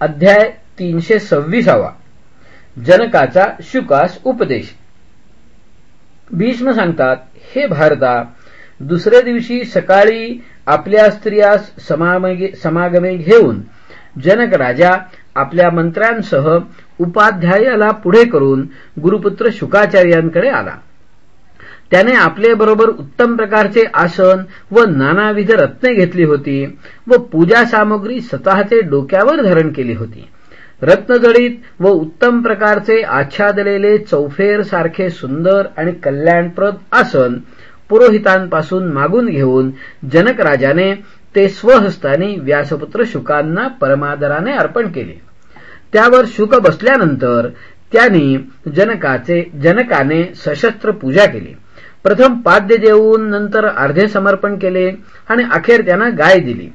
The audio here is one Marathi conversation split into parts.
अध्याय तीनशे सव्वीसावा. जनकाचा शुकास उपदेश. भीष्म सांगतात हे भारता दुसऱ्या दिवशी सकाळी आपल्या स्त्रियास समागमे घेऊन जनक राजा आपल्या मंत्र्यांसह उपाध्यायाला पुढे करून गुरुपुत्र शुकाचार्यांकडे आला. त्याने आपले बरोबर उत्तम प्रकारचे आसन व नानाविध रत्ने घेतली होती व पूजा सामग्री स्वतःचे डोक्यावर धारण केली होती. रत्नजडीत व उत्तम प्रकारचे आच्छादलेले चौफेर सारखे सुंदर आणि कल्याणप्रद आसन पुरोहितांपासून मागून घेऊन जनक राजाने ते स्वहस्तानी व्यासपुत्र शुकांना परमादराने अर्पण केले. त्यावर शुक बसल्यानंतर त्यांनी जनकाचे जनकाने सशस्त्र पूजा केली. प्रथम पाद्य देऊन नंतर अर्धे समर्पण केले आणि अखेर त्यांना गाय दिली.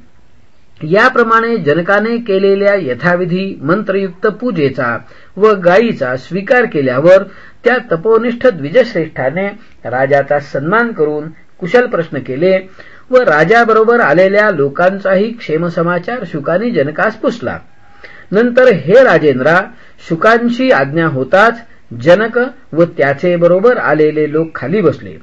याप्रमाणे जनकाने केलेल्या यथाविधी मंत्रयुक्त पूजेचा व गायीचा स्वीकार केल्यावर त्या तपोनिष्ठ द्विजश्रेष्ठाने राजाचा सन्मान करून कुशल प्रश्न केले व राजाबरोबर आलेल्या लोकांचाही क्षेमसमाचार शुकानी जनकास पुसला. नंतर हे राजेंद्रा शुकांची आज्ञा होताच जनक व त्याचे बरोबर आलेले लोक खाली बसले.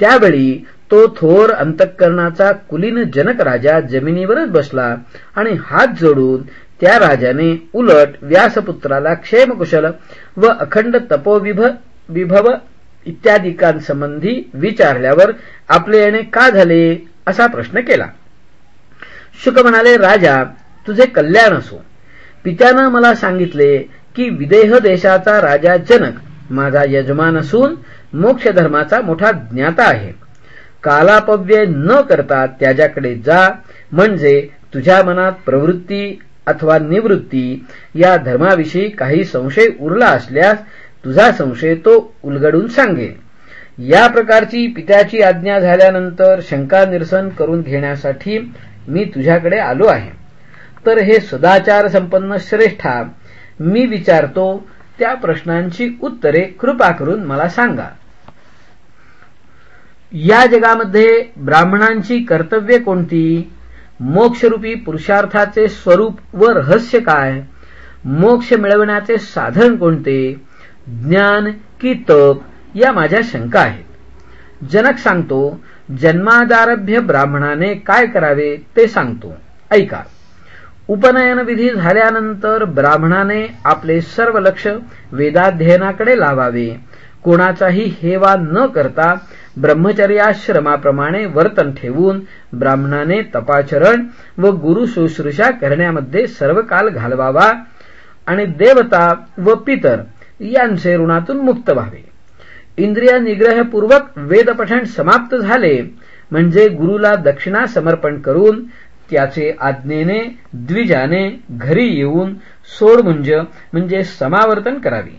त्यावेळी तो थोर अंतःकरणाचा कुलीन जनक राजा जमिनीवरच बसला आणि हात जोडून त्या राजाने उलट व्यासपुत्राला क्षेमकुशल व अखंड तपोविभ विभव इत्यादिकांसंबंधी विचारल्यावर आपले येणे का झाले असा प्रश्न केला. शुक म्हणाले राजा तुझे कल्याण असो. पित्यानं मला सांगितले की विदेह देशाचा राजा जनक माझा यजमान असून मोक्ष धर्माचा मोठा ज्ञाता आहे. कालापव्यय न करता त्याच्याकडे जा म्हणजे तुझ्या मनात प्रवृत्ती अथवा निवृत्ती या धर्माविषयी काही संशय उरला असल्यास तुझा संशय तो उलगडून सांगे या प्रकारची पित्याची आज्ञा झाल्यानंतर शंका निरसन करून घेण्यासाठी मी तुझ्याकडे आलो आहे. तर हे सदाचार संपन्न श्रेष्ठा मी विचारतो त्या प्रश्नांची उत्तरे कृपा करून मला सांगा. या जगामध्ये ब्राह्मणांची कर्तव्य कोणती? मोक्षरूपी पुरुषार्थाचे स्वरूप व रहस्य काय? मोक्ष मिळवण्याचे साधन कोणते? ज्ञान की तप या माझ्या शंका आहेत. जनक सांगतो जन्मादारभ्य ब्राह्मणाने काय करावे ते सांगतो. ऐका. उपनयन विधी झाल्यानंतर ब्राह्मणाने आपले सर्व लक्ष वेदाध्ययनाकडे लावावे. कोणाचाही हेवा न करता ब्रह्मचर्याश्रमाप्रमाणे वर्तन ठेवून ब्राह्मणाने तपाचरण व गुरु शुश्रूषा करण्यामध्ये सर्व काल घालवावा आणि देवता व पितर यांचे ऋणातून मुक्त व्हावे. इंद्रिय निग्रहपूर्वक वेदपठण समाप्त झाले म्हणजे गुरुला दक्षिणा समर्पण करून त्याचे आज्ञेने द्विजाने घरी येऊन सोडमुंज म्हणजे समावर्तन करावी.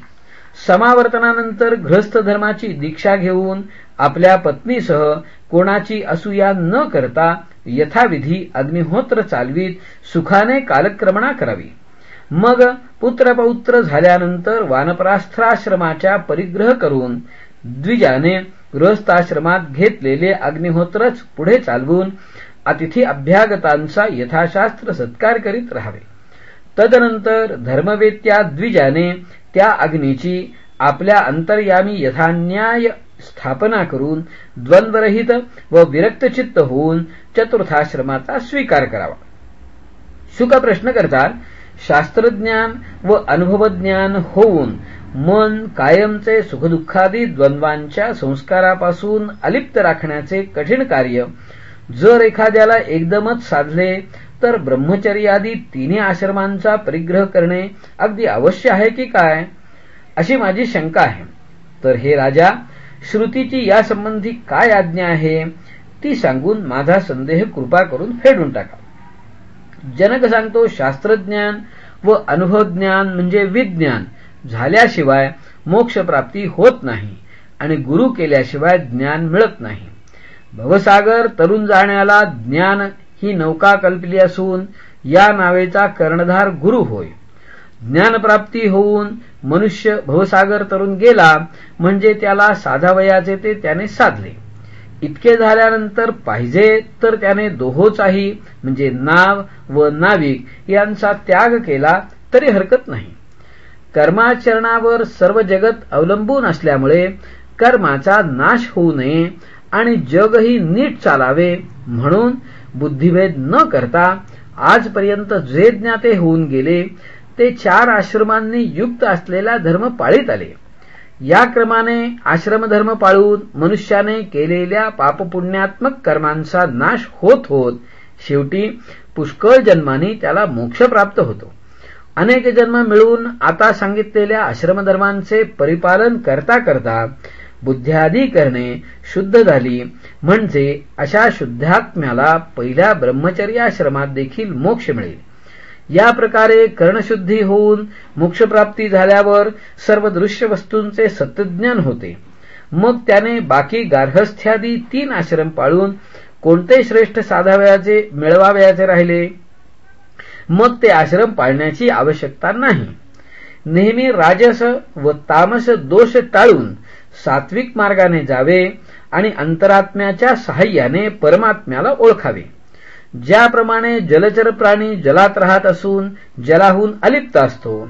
समावर्तनानंतर गृहस्थ धर्माची दीक्षा घेऊन आपल्या पत्नीसह कोणाची असूया न करता यथाविधी अग्निहोत्र चालवीत सुखाने कालक्रमणा करावी. मग पुत्रपौत्र झाल्यानंतर वानप्रास्त्राश्रमाच्या परिग्रह करून द्विजाने गृहस्थाश्रमात घेतलेले अग्निहोत्रच पुढे चालवून अतिथी अभ्यागतांचा यथाशास्त्र सत्कार करीत राहावे. तदनंतर धर्मवेत्या द्विजाने त्या अग्नीची आपल्या अंतर्यामी यथान्याय स्थापना करून द्वंद्वरहित व विरक्तचित्त होऊन चतुर्थाश्रमाचा स्वीकार करावा. शुक प्रश्न करतात शास्त्रज्ञान व अनुभवज्ञान होऊन मन कायमचे सुखदुःखादी द्वंद्वांच्या संस्कारापासून अलिप्त राखण्याचे कठीण कार्य जर एखाद्याला एकदमच साधले तर ब्रह्मचर्यादी तिन्ही आश्रमांचा परिग्रह करणे अगदी अवश्य आहे की काय? अशी माझी शंका आहे. तर हे राजा श्रुतीची यासंबंधी काय आज्ञा आहे? ती सांगून माझा संदेह कृपा करून फेडून टाका. जनक सांगतो शास्त्रज्ञान व अनुभवज्ञान म्हणजे विज्ञान. झाल्याशिवाय मोक्षप्राप्ती होत नाही आणि गुरु केल्याशिवाय ज्ञान मिळत नाही. भवसागर तरुण जाण्याला ज्ञान ही नौका कल्पली असून या नावेचा कर्णधार गुरु होय. ज्ञानप्राप्ती होऊन मनुष्य भवसागर तरुण गेला म्हणजे त्याला साधावयाचे ते त्याने साधले. इतके झाल्यानंतर पाहिजे तर त्याने दोहोचाही म्हणजे नाव व नाविक यांचा त्याग केला तरी हरकत नाही. कर्माचरणावर सर्व जगत अवलंबून असल्यामुळे कर्माचा नाश होऊ नये आणि जगही नीट चालावे म्हणून बुद्धिभेद न करता आजपर्यंत जे ज्ञाते होऊन गेले ते चार आश्रमांनी युक्त असलेला धर्म पाळीत आले. या क्रमाने आश्रमधर्म पाळून मनुष्याने केलेल्या पापपुण्यात्मक कर्मांचा नाश होत होत शेवटी पुष्कळ जन्मांनी त्याला मोक्ष प्राप्त होतो. अनेक जन्म मिळून आता सांगितलेल्या आश्रमधर्मांचे परिपालन करता करता बुद्ध्यादी करणे शुद्ध झाली. म्हणजे अशा शुद्धात्म्याला पहिल्या ब्रह्मचर्याश्रमात देखील मोक्ष मिळेल. या प्रकारे कर्णशुद्धी होऊन मोक्षप्राप्ती झाल्यावर सर्व दृश्य वस्तूंचे सत्यज्ञान होते. मग त्याने बाकी गार्हस्थ्यादी तीन आश्रम पाळून कोणते श्रेष्ठ साधावयाचे मिळवावयाचे राहिले? मग ते आश्रम पाळण्याची आवश्यकता नाही. नेहमी राजस व तामस दोष टाळून सात्विक मार्गाने जावे आणि अंतरात्म्याच्या सहाय्याने परमात्म्याला ओळखावे. ज्याप्रमाणे जलचर प्राणी जलात राहत असून जलाहून अलिप्त असतो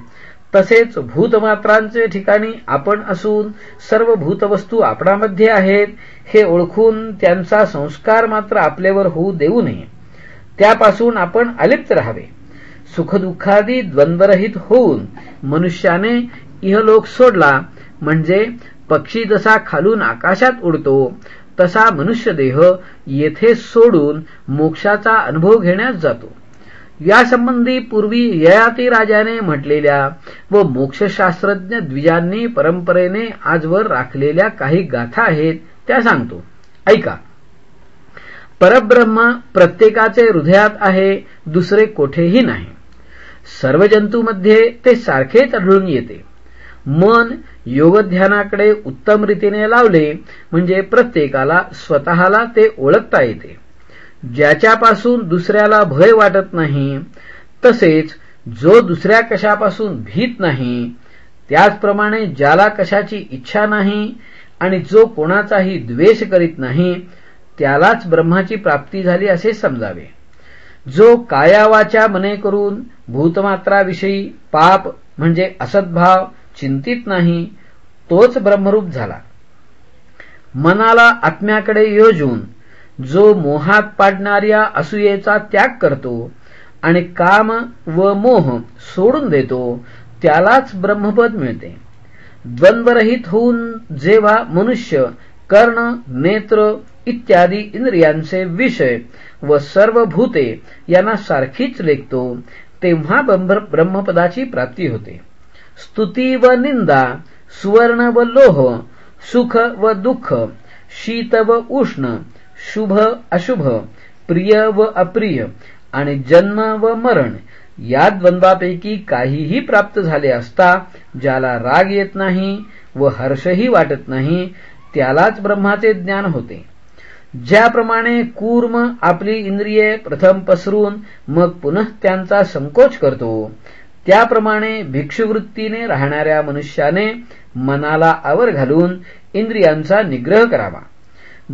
तसेच भूतमात्रांचे ठिकाणी आपण असून सर्व भूतवस्तू आपणामध्ये आहेत हे ओळखून त्यांचा संस्कार मात्र आपल्यावर होऊ देऊ नये. त्यापासून आपण अलिप्त राहावे. सुखदुःखादी द्वंद्वरहित होऊन मनुष्याने इहलोक सोडला म्हणजे पक्षी जसा खालून आकाशात उडतो तसा मनुष्यदेह येथे सोडून मोक्षाचा अनुभव घेण्यास जातो. यासंबंधी पूर्वी ययाती राजाने म्हटलेल्या व मोक्षशास्त्रज्ञ द्विजांनी परंपरेने आजवर राखलेल्या काही गाथा आहेत त्या सांगतो. ऐका. परब्रह्म प्रत्येकाचे हृदयात आहे दुसरे कोठेही नाही. सर्व जंतूमध्ये ते सारखेच आढळून येते. मन योगध्यानाकडे उत्तम रीतीने लावले म्हणजे प्रत्येकाला स्वतःला ते ओळखता येते. ज्याच्यापासून दुसऱ्याला भय वाटत नाही तसेच जो दुसऱ्या कशापासून भीत नाही त्याचप्रमाणे ज्याला कशाची इच्छा नाही आणि जो कोणाचाही द्वेष करीत नाही त्यालाच ब्रह्माची प्राप्ती झाली असे समजावे. जो कायावाच्या मने करून भूतमात्राविषयी पाप म्हणजे असद्भाव चिंतित नाही तोच ब्रह्मरूप झाला. मनाला आत्म्याकडे योजून जो मोहात पाडणाऱ्या असूयेचा त्याग करतो आणि काम व मोह सोडून देतो त्यालाच ब्रह्मपद मिळते. द्वंद्वरहित होऊन जेव्हा मनुष्य कर्ण नेत्र इत्यादी इंद्रियांचे विषय व सर्व भूते यांना सारखीच लेखतो तेव्हा ब्रह्मपदाची प्राप्ती होते. स्तुती व निंदा सुवर्ण व लोह सुख व दुःख शीत व उष्ण शुभ अशुभ प्रिय व अप्रिय आणि जन्म व मरण या द्वंद्वापैकी काहीही प्राप्त झाले असता ज्याला राग येत नाही व हर्षही वाटत नाही त्यालाच ब्रह्माचे ज्ञान होते ज्याप्रमाणे कूर्म आपली इंद्रिये प्रथम पसरून मग पुनः त्यांचा संकोच करतो त्याप्रमाणे भिक्षुवृत्तीने राहणाऱ्या मनुष्याने मनाला आवर घालून इंद्रियांचा निग्रह करावा.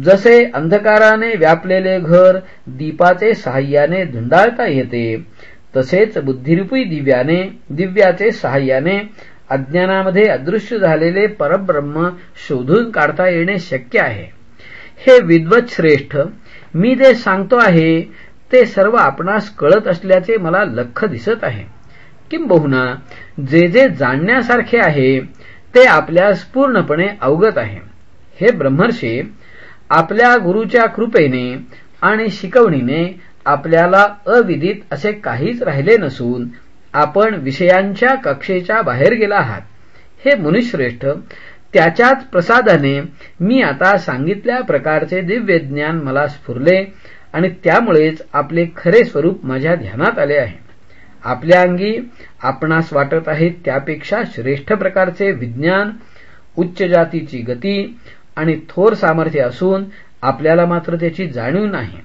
जसे अंधकाराने व्यापलेले घर दीपाचे सहाय्याने धुंडाळता येते तसेच बुद्धिरूपी दिव्याने दिव्याचे सहाय्याने अज्ञानामध्ये अदृश्य झालेले परब्रह्म शोधून काढता येणे शक्य आहे. हे विद्वत श्रेष्ठ मी जे सांगतो आहे ते सर्व आपणास कळत असल्याचे मला लख दिसत आहे. किंबहुना जे जे जाणण्यासारखे आहे ते आपल्यास पूर्णपणे अवगत आहे. हे ब्रह्मर्षे आपल्या गुरुच्या कृपेने आणि शिकवणीने आपल्याला अविदित असे काहीच राहिले नसून आपण विषयांच्या कक्षेच्या बाहेर गेला आहात. हे मुनिश्रेष्ठ त्याच्याच प्रसादाने मी आता सांगितल्या प्रकारचे दिव्य ज्ञान मला स्फुरले आणि त्यामुळेच आपले खरे स्वरूप माझ्या ध्यानात आले आहे. आपल्या अंगी आपणास वाटत आहे त्यापेक्षा श्रेष्ठ प्रकारचे विज्ञान उच्च जातीची गती आणि थोर सामर्थ्य असून आपल्याला मात्र त्याची जाणीव नाही.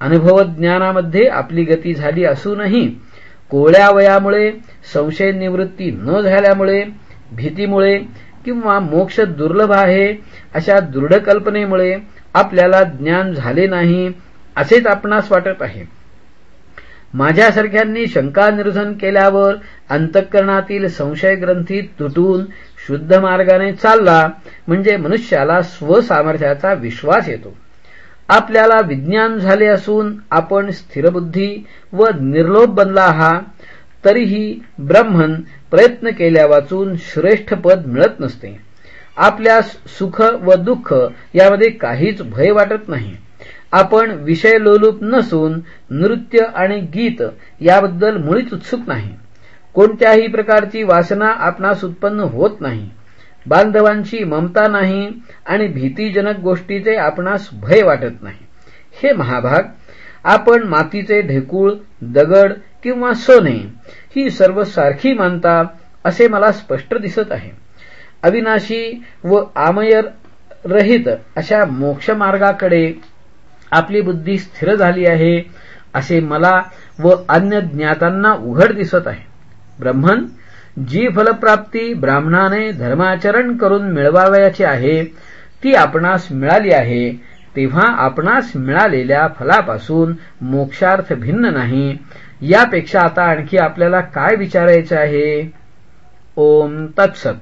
अनुभव ज्ञानामध्ये आपली गती झाली असूनही कोळ्या वयामुळे संशय निवृत्ती न झाल्यामुळे भीतीमुळे किंवा मोक्ष दुर्लभ आहे अशा दृढ कल्पनेमुळे आपल्याला ज्ञान झाले नाही असेच आपणास वाटत आहे. माझ्यासारख्यांनी शंका निरसन केल्यावर अंतःकरणातील संशय ग्रंथी तुटून शुद्ध मार्गाने चालला म्हणजे मनुष्याला स्वसामर्थ्याचा विश्वास येतो. आपल्याला विज्ञान झाले असून आपण स्थिरबुद्धी व निर्लोभ बनला आहात तरीही ब्रह्मन प्रयत्न केल्या वाचून श्रेष्ठ पद मिळत नसते. आपल्यास सुख व दुःख यामध्ये काहीच भय वाटत नाही. आपण विषय लोलूप नसून नृत्य आणि गीत याबद्दल मुळीच उत्सुक नाही. कोणत्याही प्रकारची वासना आपणास उत्पन्न होत नाही. बांधवांची ममता नाही आणि भीतीजनक गोष्टीचे आपणास भय वाटत नाही. हे महाभाग आपण मातीचे ढेकूळ दगड किंवा सोने ही सर्व सारखी मानता असे मला स्पष्ट दिसत आहे. अविनाशी व आमयर रहित अशा मोक्षमार्गाकडे आपली बुद्धी स्थिर झाली आहे असे मला व अन्य ज्ञातांना उघड दिसत आहे. ब्रह्मन जी फलप्राप्ती ब्राह्मणाने धर्माचरण करून मिळवावयाची आहे ती आपणास मिळाली आहे तेव्हा आपणास मिळालेल्या फलापासून मोक्षार्थ भिन्न नाही. यापेक्षा आता आणखी आपल्याला काय विचारायचे आहे? ओम तत्सत.